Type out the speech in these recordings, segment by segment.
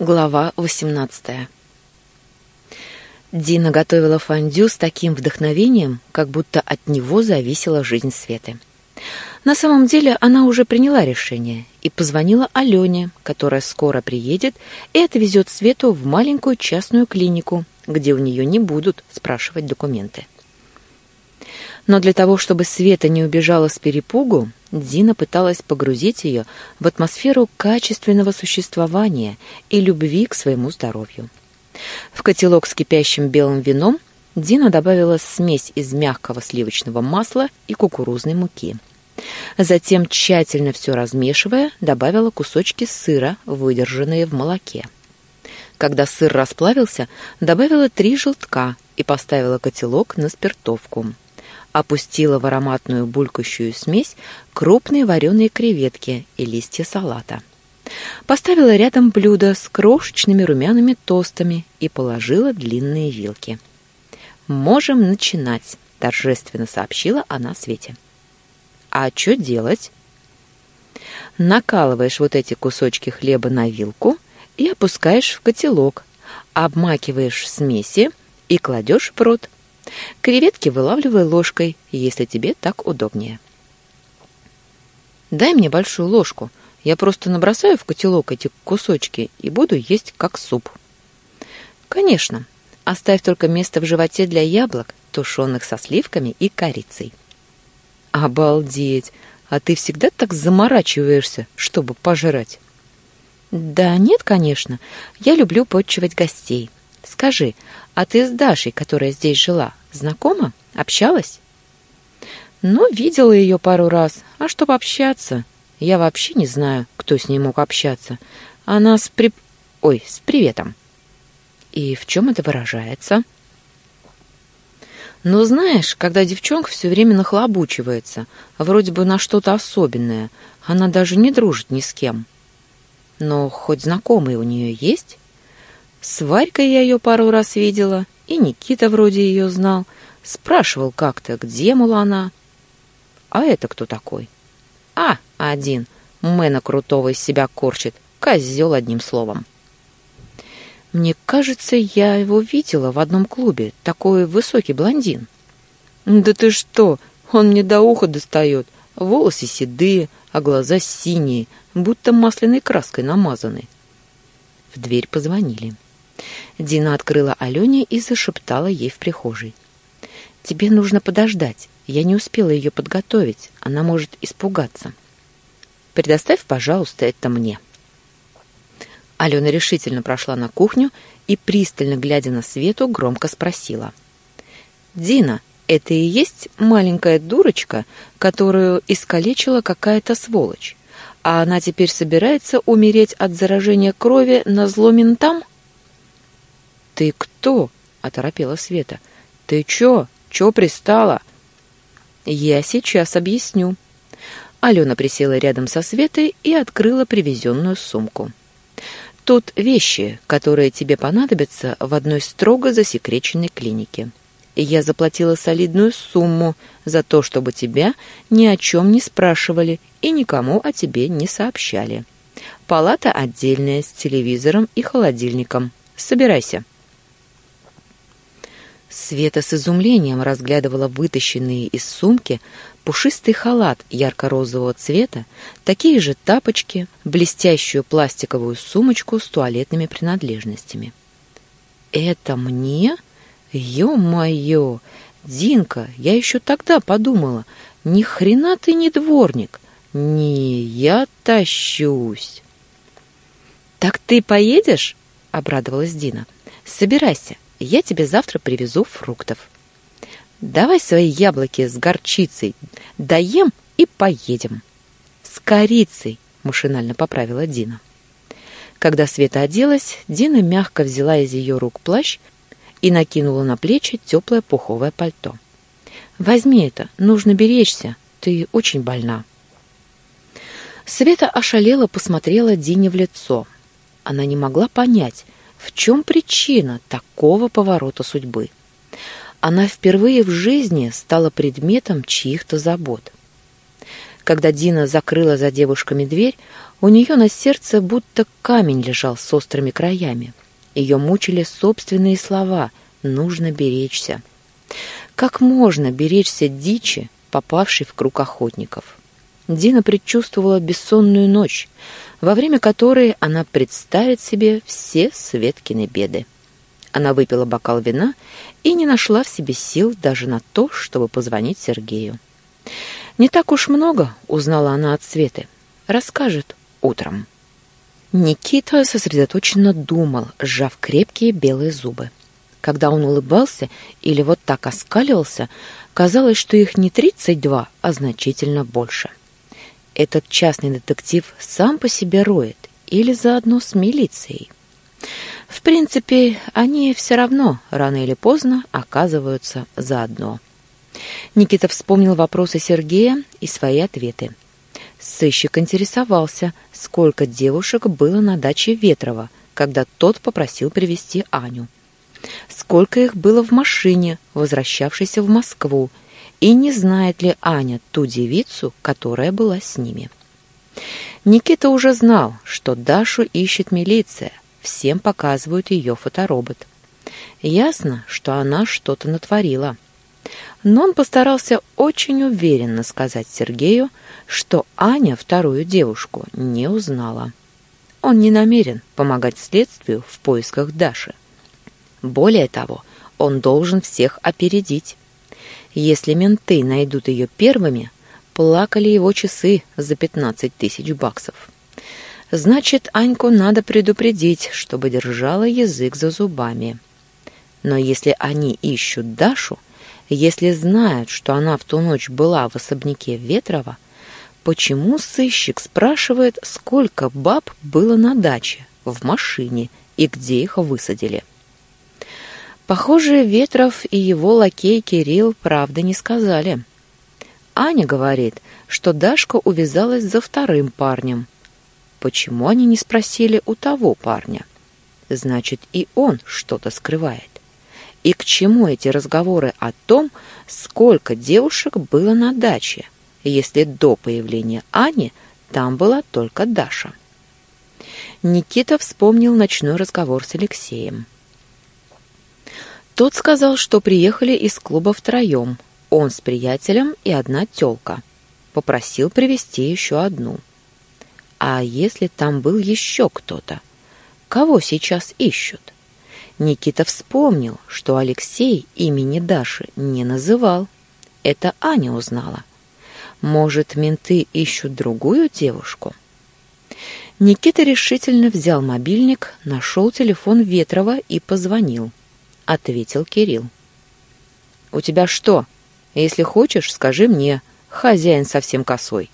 Глава 18. Дина готовила фондю с таким вдохновением, как будто от него зависела жизнь Светы. На самом деле она уже приняла решение и позвонила Алене, которая скоро приедет и отвезет Свету в маленькую частную клинику, где у нее не будут спрашивать документы. Но для того, чтобы Света не убежала с перепугу, Дина пыталась погрузить ее в атмосферу качественного существования и любви к своему здоровью. В котелок с кипящим белым вином Дина добавила смесь из мягкого сливочного масла и кукурузной муки. Затем, тщательно все размешивая, добавила кусочки сыра, выдержанные в молоке. Когда сыр расплавился, добавила три желтка и поставила котелок на спиртовку опустила в ароматную булькающую смесь крупные вареные креветки и листья салата. Поставила рядом блюдо с крошечными румяными тостами и положила длинные вилки. «Можем начинать», — торжественно сообщила она Свете. «А что делать?» Накалываешь вот эти кусочки хлеба на вилку и опускаешь в котелок, обмакиваешь в смеси и кладешь в рот. Креветки вылавливай ложкой, если тебе так удобнее. Дай мне большую ложку. Я просто набросаю в котелок эти кусочки и буду есть как суп. Конечно. Оставь только место в животе для яблок, тушеных со сливками и корицей. Обалдеть! А ты всегда так заморачиваешься, чтобы пожрать? Да нет, конечно. Я люблю подчивать гостей. Скажи, а ты с Дашей, которая здесь жила, знакома? Общалась? Ну, видела ее пару раз. А чтобы общаться? Я вообще не знаю, кто с ней мог общаться. Она с при... Ой, с приветом. И в чем это выражается? Ну, знаешь, когда девчонка все время нахлобучивается, вроде бы на что-то особенное, она даже не дружит ни с кем. Но хоть знакомые у нее есть? С Варькой я ее пару раз видела, и Никита вроде ее знал. Спрашивал как-то, где, мол, она. А это кто такой? А, один. Мэна крутого из себя корчит. Козел одним словом. Мне кажется, я его видела в одном клубе. Такой высокий блондин. Да ты что? Он мне до уха достает. Волосы седые, а глаза синие, будто масляной краской намазаны. В дверь позвонили. Дина открыла Алене и зашептала ей в прихожей. «Тебе нужно подождать. Я не успела ее подготовить. Она может испугаться. Предоставь, пожалуйста, это мне». Алена решительно прошла на кухню и, пристально глядя на Свету, громко спросила. «Дина, это и есть маленькая дурочка, которую искалечила какая-то сволочь, а она теперь собирается умереть от заражения крови на зло ментам?» «Ты кто?» — оторопела Света. «Ты чё? Чё пристала?» «Я сейчас объясню». Алена присела рядом со Светой и открыла привезенную сумку. «Тут вещи, которые тебе понадобятся в одной строго засекреченной клинике. Я заплатила солидную сумму за то, чтобы тебя ни о чем не спрашивали и никому о тебе не сообщали. Палата отдельная с телевизором и холодильником. Собирайся». Света с изумлением разглядывала вытащенные из сумки пушистый халат ярко-розового цвета, такие же тапочки, блестящую пластиковую сумочку с туалетными принадлежностями. «Это мне? Ё-моё! Динка, я еще тогда подумала, ни хрена ты не дворник. Не, я тащусь». «Так ты поедешь?» — обрадовалась Дина. «Собирайся, я тебе завтра привезу фруктов. Давай свои яблоки с горчицей, доем и поедем. С корицей, машинально поправила Дина. Когда Света оделась, Дина мягко взяла из ее рук плащ и накинула на плечи теплое пуховое пальто. «Возьми это, нужно беречься, ты очень больна». Света ошалела посмотрела Дине в лицо. Она не могла понять, в чем причина такого поворота судьбы? Она впервые в жизни стала предметом чьих-то забот. Когда Дина закрыла за девушками дверь, у нее на сердце будто камень лежал с острыми краями. Ее мучили собственные слова «нужно беречься». Как можно беречься дичи, попавшей в круг охотников? Дина предчувствовала бессонную ночь, во время которой она представит себе все Светкины беды. Она выпила бокал вина и не нашла в себе сил даже на то, чтобы позвонить Сергею. «Не так уж много», — узнала она от Светы. «Расскажет утром». Никита сосредоточенно думал, сжав крепкие белые зубы. Когда он улыбался или вот так оскаливался, казалось, что их не тридцать два, а значительно больше. Этот частный детектив сам по себе роет или заодно с милицией. В принципе, они все равно рано или поздно оказываются заодно. Никита вспомнил вопросы Сергея и свои ответы. Сыщик интересовался, сколько девушек было на даче Ветрова, когда тот попросил привести Аню. Сколько их было в машине, возвращавшейся в Москву, и не знает ли Аня ту девицу, которая была с ними. Никита уже знал, что Дашу ищет милиция, всем показывают ее фоторобот. Ясно, что она что-то натворила. Но он постарался очень уверенно сказать Сергею, что Аня вторую девушку не узнала. Он не намерен помогать следствию в поисках Даши. Более того, он должен всех опередить. Если менты найдут ее первыми, плакали его часы за 15 тысяч баксов. Значит, Аньку надо предупредить, чтобы держала язык за зубами. Но если они ищут Дашу, если знают, что она в ту ночь была в особняке Ветрова, почему сыщик спрашивает, сколько баб было на даче, в машине и где их высадили? Похоже, Ветров и его лакей Кирилл правды не сказали. Аня говорит, что Дашка увязалась за вторым парнем. Почему они не спросили у того парня? Значит, и он что-то скрывает. И к чему эти разговоры о том, сколько девушек было на даче, если до появления Ани там была только Даша? Никита вспомнил ночной разговор с Алексеем. Тот сказал, что приехали из клуба втроем, он с приятелем и одна тёлка. Попросил привести еще одну. А если там был еще кто-то? Кого сейчас ищут? Никита вспомнил, что Алексей имени Даши не называл. Это Аня узнала. Может, менты ищут другую девушку? Никита решительно взял мобильник, нашел телефон Ветрова и позвонил. Ответил Кирилл. «У тебя что? Если хочешь, скажи мне. Хозяин совсем косой».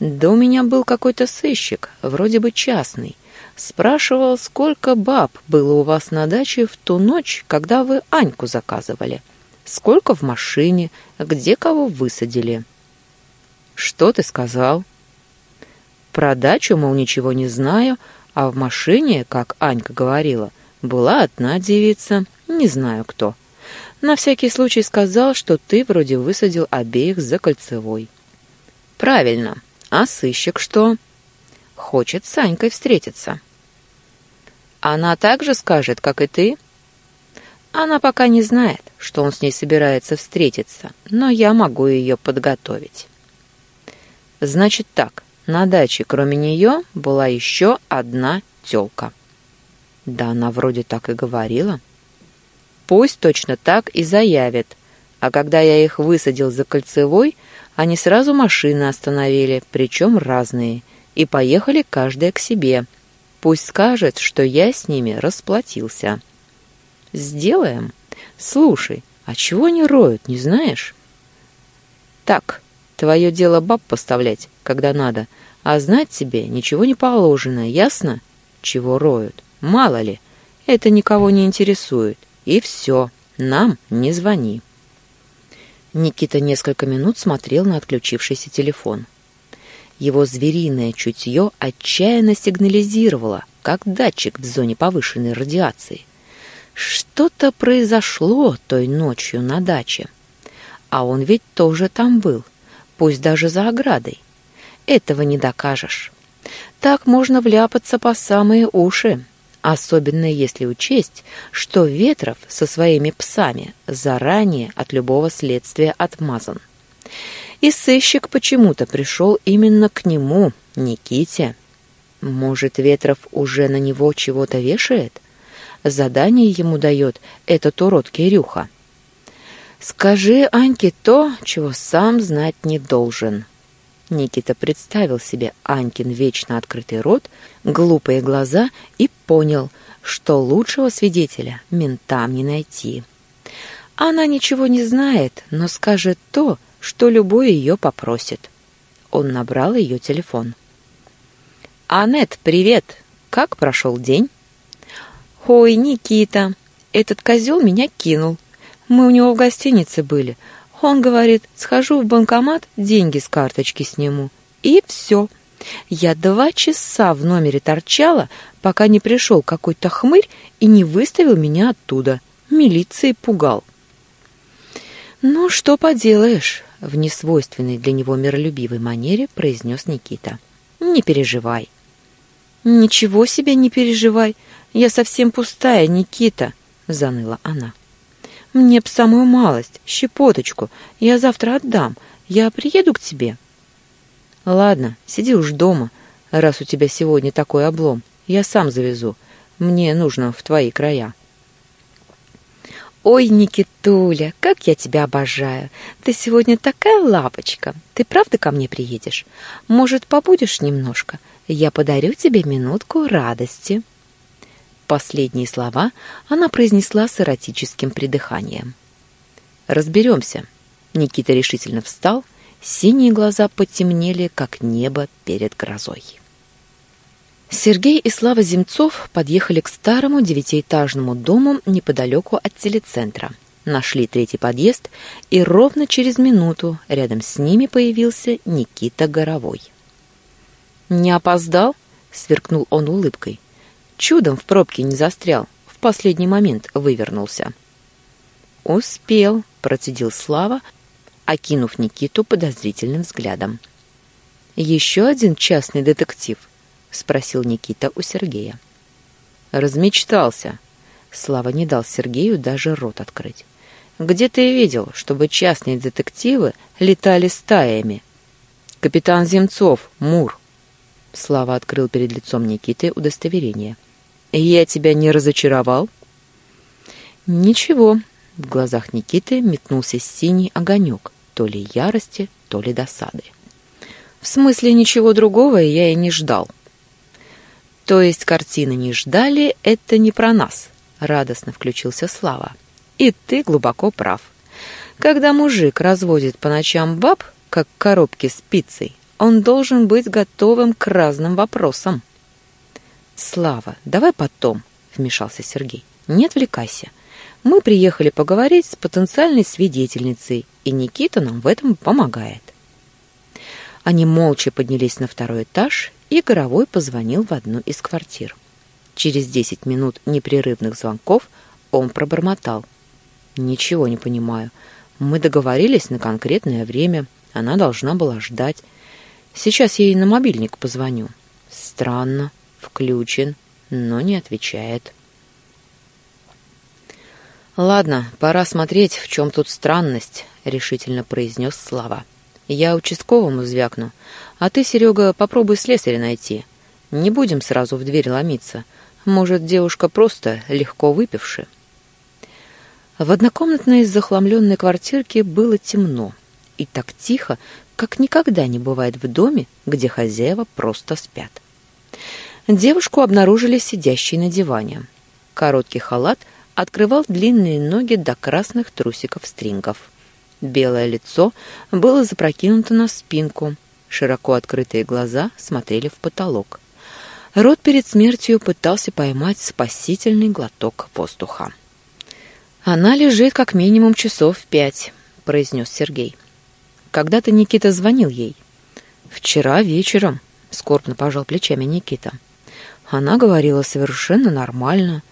«Да у меня был какой-то сыщик, вроде бы частный. Спрашивал, сколько баб было у вас на даче в ту ночь, когда вы Аньку заказывали. Сколько в машине, где кого высадили. Что ты сказал? Про дачу, мол, ничего не знаю, а в машине, как Анька говорила, была одна девица, не знаю кто. На всякий случай сказал, что ты вроде высадил обеих за кольцевой. Правильно. А сыщик что? Хочет с Анькой встретиться. Она так же скажет, как и ты? Она пока не знает, что он с ней собирается встретиться, но я могу ее подготовить. Значит так, на даче кроме нее была еще одна тёлка. Да она вроде так и говорила. Пусть точно так и заявит. А когда я их высадил за кольцевой, они сразу машины остановили, причем разные, и поехали каждая к себе — Пусть скажет, что я с ними расплатился. Сделаем. Слушай, а чего они роют, не знаешь? Так, твое дело баб поставлять, когда надо, а знать тебе ничего не положено, ясно? Чего роют? Мало ли, это никого не интересует. И все, нам не звони. Никита несколько минут смотрел на отключившийся телефон. Его звериное чутье отчаянно сигнализировало, как датчик в зоне повышенной радиации. Что-то произошло той ночью на даче. А он ведь тоже там был. пусть даже за оградой. Этого не докажешь. Так можно вляпаться по самые уши, особенно если учесть, что Ветров со своими псами заранее от любого следствия отмазан. И сыщик почему-то пришел именно к нему, Никите. Может, Ветров уже на него чего-то вешает? Задание ему дает этот урод Кирюха. Скажи Аньке то, чего сам знать не должен. Никита представил себе Анькин вечно открытый рот, глупые глаза и понял, что лучшего свидетеля ментам не найти. Она ничего не знает, но скажет то, что любой ее попросит. Он набрал ее телефон. «Анет, привет! Как прошел день?» «Ой, Никита, этот козел меня кинул. Мы у него в гостинице были. Он говорит, схожу в банкомат, деньги с карточки сниму. И все. Я два часа в номере торчала, пока не пришел какой-то хмырь и не выставил меня оттуда. Милиции пугал. «Ну, что поделаешь?» — в несвойственной для него миролюбивой манере произнес Никита. «Не переживай». «Ничего себе не переживай. Я совсем пустая, Никита», — заныла она. «Мне б самую малость, щепоточку. Я завтра отдам. Я приеду к тебе». «Ладно, сиди уж дома, раз у тебя сегодня такой облом. Я сам завезу. Мне нужно в твои края». «Ой, Никитуля, как я тебя обожаю! Ты сегодня такая лапочка! Ты правда ко мне приедешь? Может, побудешь немножко? Я подарю тебе минутку радости». Последние слова она произнесла с эротическим придыханием. «Разберемся». Никита решительно встал, синие глаза потемнели, как небо перед грозой. Сергей и Слава Земцов подъехали к старому девятиэтажному дому неподалеку от телецентра. Нашли третий подъезд, и ровно через минуту рядом с ними появился Никита Горовой. «Не опоздал?» — сверкнул он улыбкой. Чудом в пробке не застрял, в последний момент вывернулся. «Успел», — процедил Слава, окинув Никиту подозрительным взглядом. «Еще один частный детектив?» — спросил Никита у Сергея. «Размечтался». Слава не дал Сергею даже рот открыть. «Где ты видел, чтобы частные детективы летали стаями?» «Капитан Земцов, Мур». Слава открыл перед лицом Никиты удостоверение. Я тебя не разочаровал? Ничего. В глазах Никиты метнулся синий огонек, то ли ярости, то ли досады. В смысле ничего другого я и не ждал. То есть картины не ждали, это не про нас, радостно включился Слава. И ты глубоко прав. Когда мужик разводит по ночам баб, как коробки с пиццей, он должен быть готовым к разным вопросам. «Слава, давай потом», — вмешался Сергей. «Не отвлекайся. Мы приехали поговорить с потенциальной свидетельницей, и Никита нам в этом помогает». Они молча поднялись на второй этаж, и Горовой позвонил в одну из квартир. Через десять минут непрерывных звонков он пробормотал. «Ничего не понимаю. Мы договорились на конкретное время. Она должна была ждать. Сейчас я ей на мобильник позвоню. Странно. Включен, но не отвечает. «Ладно, пора смотреть, в чем тут странность», — решительно произнес Слава. «Я участковому звякну, а ты, Серега, попробуй слесаря найти. Не будем сразу в дверь ломиться. Может, девушка просто легко выпивши». В однокомнатной захламленной квартирке было темно и так тихо, как никогда не бывает в доме, где хозяева просто спят. Девушку обнаружили сидящей на диване. Короткий халат открывал длинные ноги до красных трусиков-стрингов. Белое лицо было запрокинуто на спинку, широко открытые глаза смотрели в потолок. Рот перед смертью пытался поймать спасительный глоток воздуха. «Она лежит как минимум часов пять», — произнес Сергей. «Когда-то Никита звонил ей». «Вчера вечером», — скорбно пожал плечами Никита. Она говорила совершенно нормально,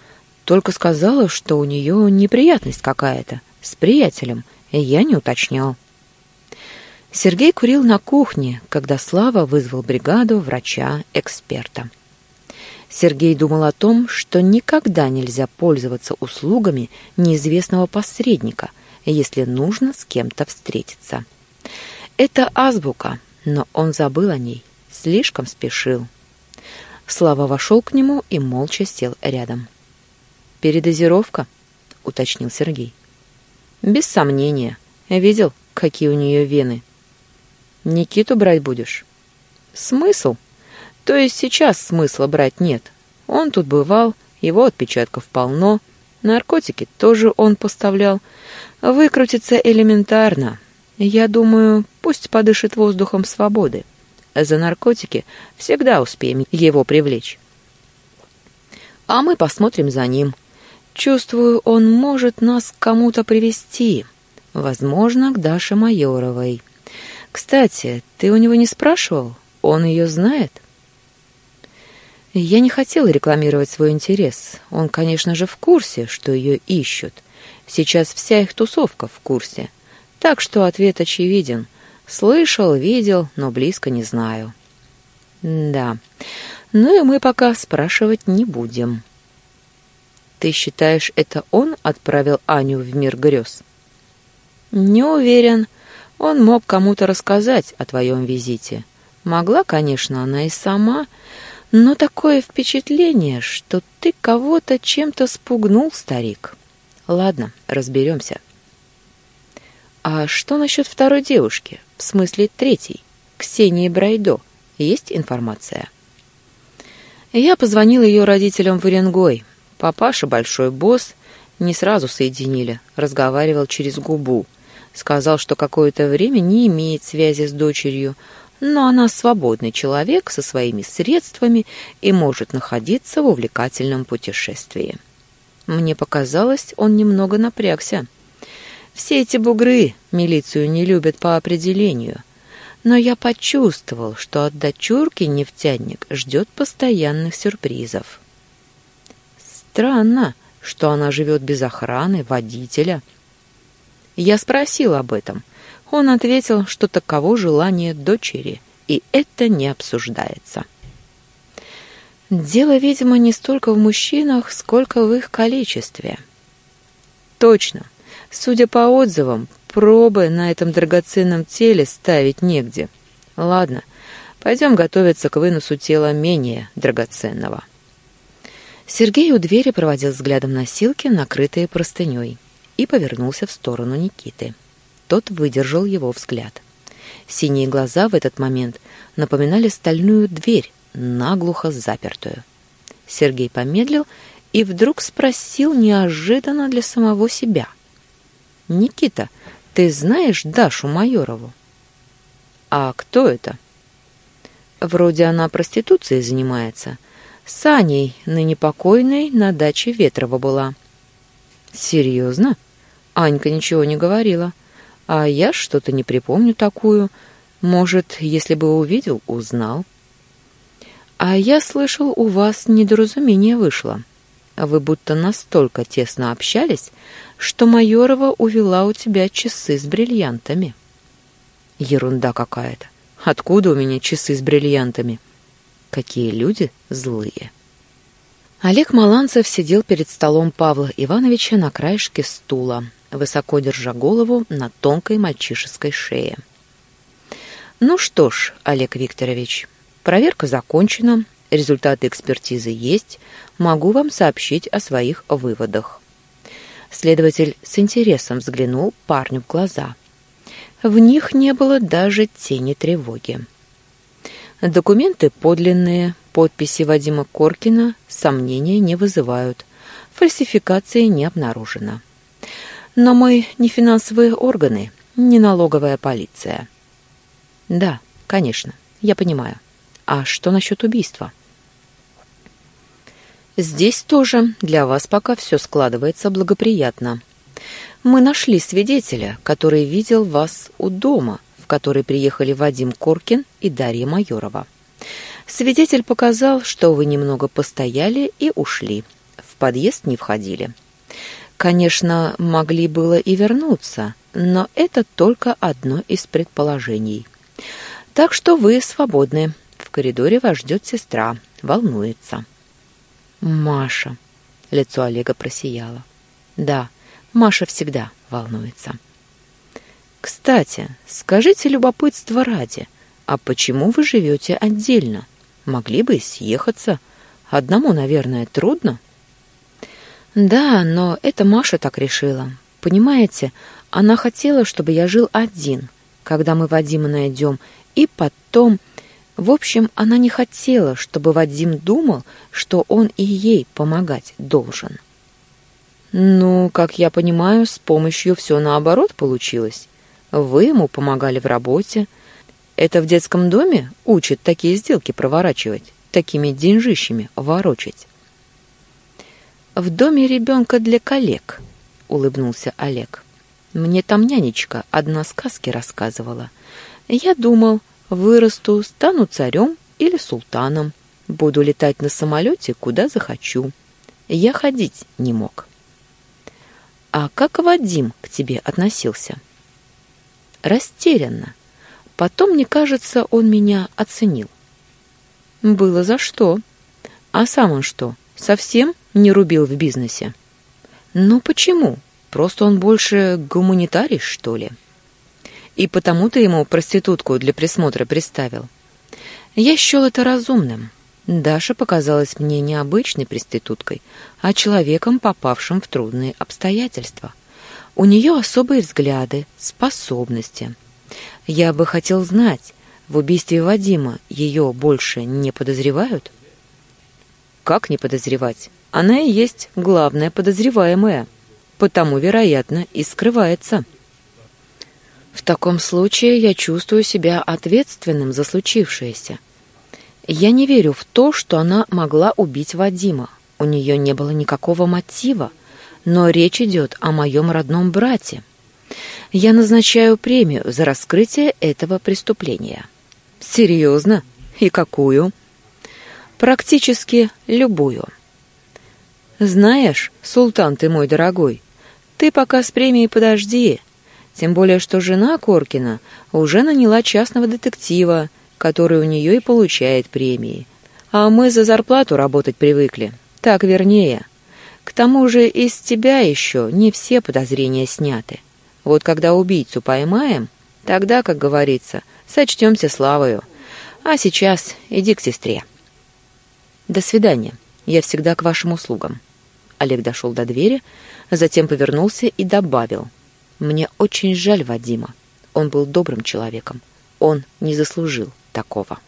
только сказала, что у нее неприятность какая-то с приятелем, и я не уточнял. Сергей курил на кухне, когда Слава вызвал бригаду врача-эксперта. Сергей думал о том, что никогда нельзя пользоваться услугами неизвестного посредника, если нужно с кем-то встретиться. Это азбука, но он забыл о ней, слишком спешил. Слава вошел к нему и молча сел рядом. «Передозировка?» — уточнил Сергей. «Без сомнения. Видел, какие у нее вены?» Никиту брать будешь? Смысл? То есть сейчас смысла брать нет. Он тут бывал, его отпечатков полно, наркотики тоже он поставлял. Выкрутиться элементарно. Я думаю, пусть подышит воздухом свободы. За наркотики всегда успеем его привлечь. А мы посмотрим за ним. Чувствую, он может нас к кому-то привести. Возможно, к Даше Майоровой. Кстати, ты у него не спрашивал? Он ее знает? Я не хотела рекламировать свой интерес. Он, конечно же, в курсе, что ее ищут. Сейчас вся их тусовка в курсе. Так что ответ очевиден. Слышал, видел, но близко не знаю. Да. Ну и мы пока спрашивать не будем. Ты считаешь, это он отправил Аню в мир грез? Не уверен. Он мог кому-то рассказать о твоем визите. Могла, конечно, она и сама, но такое впечатление, что ты кого-то чем-то спугнул, старик. Ладно, разберемся. А что насчет второй девушки, в смысле третьей, Ксении Брайдо? Есть информация? Я позвонил ее родителям в Уренгой. Папаша большой босс, не сразу соединили, разговаривал через губу. Сказал, что какое-то время не имеет связи с дочерью, но она свободный человек со своими средствами и может находиться в увлекательном путешествии. Мне показалось, он немного напрягся. Все эти бугры милицию не любят по определению, но я почувствовал, что от дочурки нефтяник ждет постоянных сюрпризов. Странно, что она живет без охраны, водителя — я спросил об этом. Он ответил, что таково желание дочери, и это не обсуждается. Дело, видимо, не столько в мужчинах, сколько в их количестве. Точно. Судя по отзывам, пробы на этом драгоценном теле ставить негде. Ладно, пойдем готовиться к выносу тела менее драгоценного. Сергей у двери проводил взглядом носилки, накрытые простыней и повернулся в сторону Никиты. Тот выдержал его взгляд. Синие глаза в этот момент напоминали стальную дверь, наглухо запертую. Сергей помедлил и вдруг спросил неожиданно для самого себя. «Никита, ты знаешь Дашу Майорову?» «А кто это?» «Вроде она проституцией занимается. С Аней, ныне покойной, на даче Ветрова была». «Серьезно?» Анька ничего не говорила. А я что-то не припомню такую. Может, если бы увидел, узнал. А я слышал, у вас недоразумение вышло. Вы будто настолько тесно общались, что Майорова увела у тебя часы с бриллиантами. Ерунда какая-то. Откуда у меня часы с бриллиантами? Какие люди злые. Олег Маланцев сидел перед столом Павла Ивановича на краешке стула, высоко держа голову на тонкой мальчишеской шее. Ну что ж, Олег Викторович, проверка закончена, результаты экспертизы есть, могу вам сообщить о своих выводах. Следователь с интересом взглянул парню в глаза. В них не было даже тени тревоги. Документы подлинные, подписи Вадима Коркина сомнения не вызывают. Фальсификации не обнаружено. Но мы не финансовые органы, не налоговая полиция. Да, конечно, я понимаю. А что насчет убийства? Здесь тоже для вас пока все складывается благоприятно. Мы нашли свидетеля, который видел вас у дома, который приехали Вадим Коркин и Дарья Майорова. Свидетель показал, что вы немного постояли и ушли. В подъезд не входили. Конечно, могли было и вернуться, но это только одно из предположений. Так что вы свободны. В коридоре вас ждет сестра, волнуется. Маша. Лицо Олега просияло. Да, Маша всегда волнуется. Кстати, скажите любопытство ради, а почему вы живете отдельно? Могли бы и съехаться. Одному, наверное, трудно. Да, но это Маша так решила. Понимаете, она хотела, чтобы я жил один, когда мы Вадима найдем, и потом... В общем, она не хотела, чтобы Вадим думал, что он и ей помогать должен. Ну, как я понимаю, с помощью все наоборот получилось. Вы ему помогали в работе. Это в детском доме учат такие сделки проворачивать, такими деньжищами ворочать. В доме ребенка для коллег, улыбнулся Олег. Мне там нянечка одна сказки рассказывала. Я думал, вырасту, стану царем или султаном. Буду летать на самолете, куда захочу. Я ходить не мог. А как Вадим к тебе относился? Растерянно. Потом, мне кажется, он меня оценил. Было за что. А сам он что, совсем не рубил в бизнесе? Ну почему? Просто он больше гуманитарий, что ли? И потому ты ему проститутку для присмотра приставил. Я счел это разумным. Даша показалась мне не обычной проституткой, а человеком, попавшим в трудные обстоятельства. У нее особые взгляды, способности. Я бы хотел знать, в убийстве Вадима ее больше не подозревают? Как не подозревать? Она и есть главная подозреваемая, потому, вероятно, и скрывается. В таком случае я чувствую себя ответственным за случившееся. Я не верю в то, что она могла убить Вадима. У нее не было никакого мотива, но речь идет о моем родном брате. Я назначаю премию за раскрытие этого преступления. Серьезно? И какую? Практически любую. Знаешь, султан ты мой дорогой, ты пока с премией подожди, тем более, что жена Коркина уже наняла частного детектива, который у нее и получает премии. А мы за зарплату работать привыкли. Так вернее. К тому же из тебя еще не все подозрения сняты. Вот когда убийцу поймаем, тогда, как говорится, сочтемся славою. А сейчас иди к сестре. До свидания. Я всегда к вашим услугам. Олег дошел до двери, затем повернулся и добавил. «Мне очень жаль Вадима. Он был добрым человеком. Он не заслужил такого».